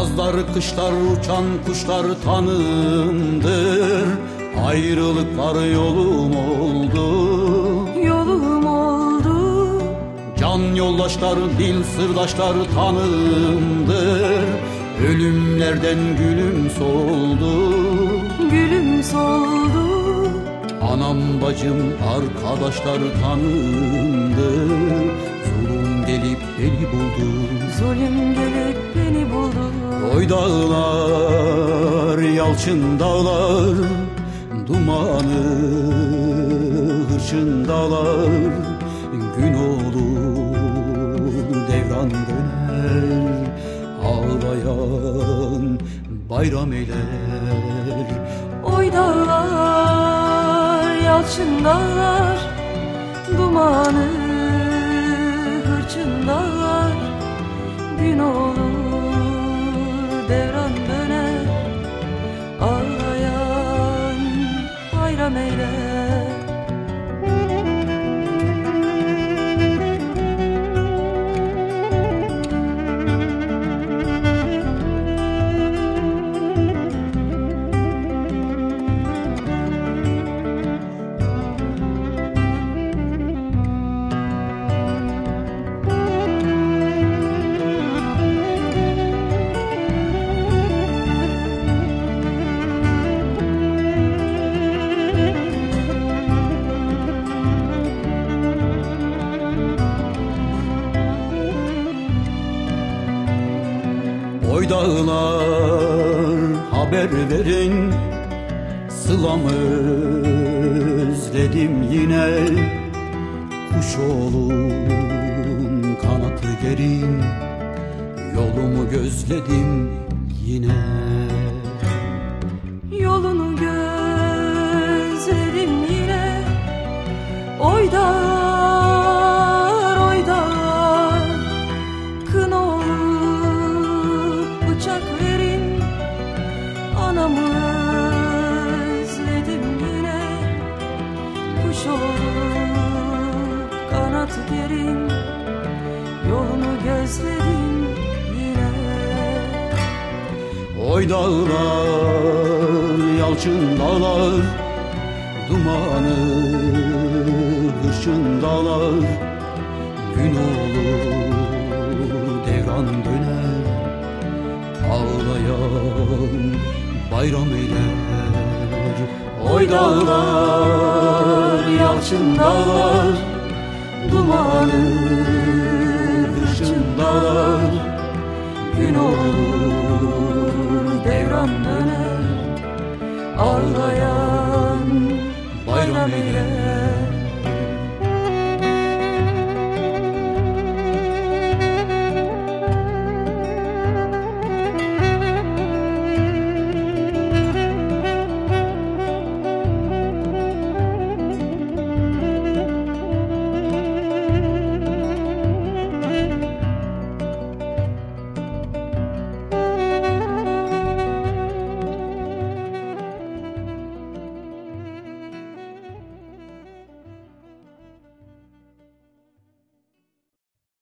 Yazlar kışlar uçan kuşlar tanımdır Ayrılıklar yolum oldu. Yolum oldu. Can yoldaşlar dil sırdaşlar tanımdır Ölümlerden gülüm soldu. Gülüm soldu. Anam bacım arkadaşlar tanımdır dağlar, yalçın dağlar Dumanı hırçın dağlar. Gün olur devran döner Ağlayan bayram eyler. Oy dağlar, yalçın dağlar Dumanı hırçın dağlar. Gün olur Oy dağlar haber verin. Sılamı özledim yine. Kuş olun kanatı gerin Yolumu gözledim yine. Yolunu gözledim yine. Oy dağlar, gerin Yolunu gözledim yine. Oy dağlar, yalçın dağlar Dumanı hırçın dağlar. Gün olur devran döner Ağlayan bayram eyler. Oy dağlar, yalçın dağlar Dumanı kışında gün olur devran döner. Ağlayan bayram eyler.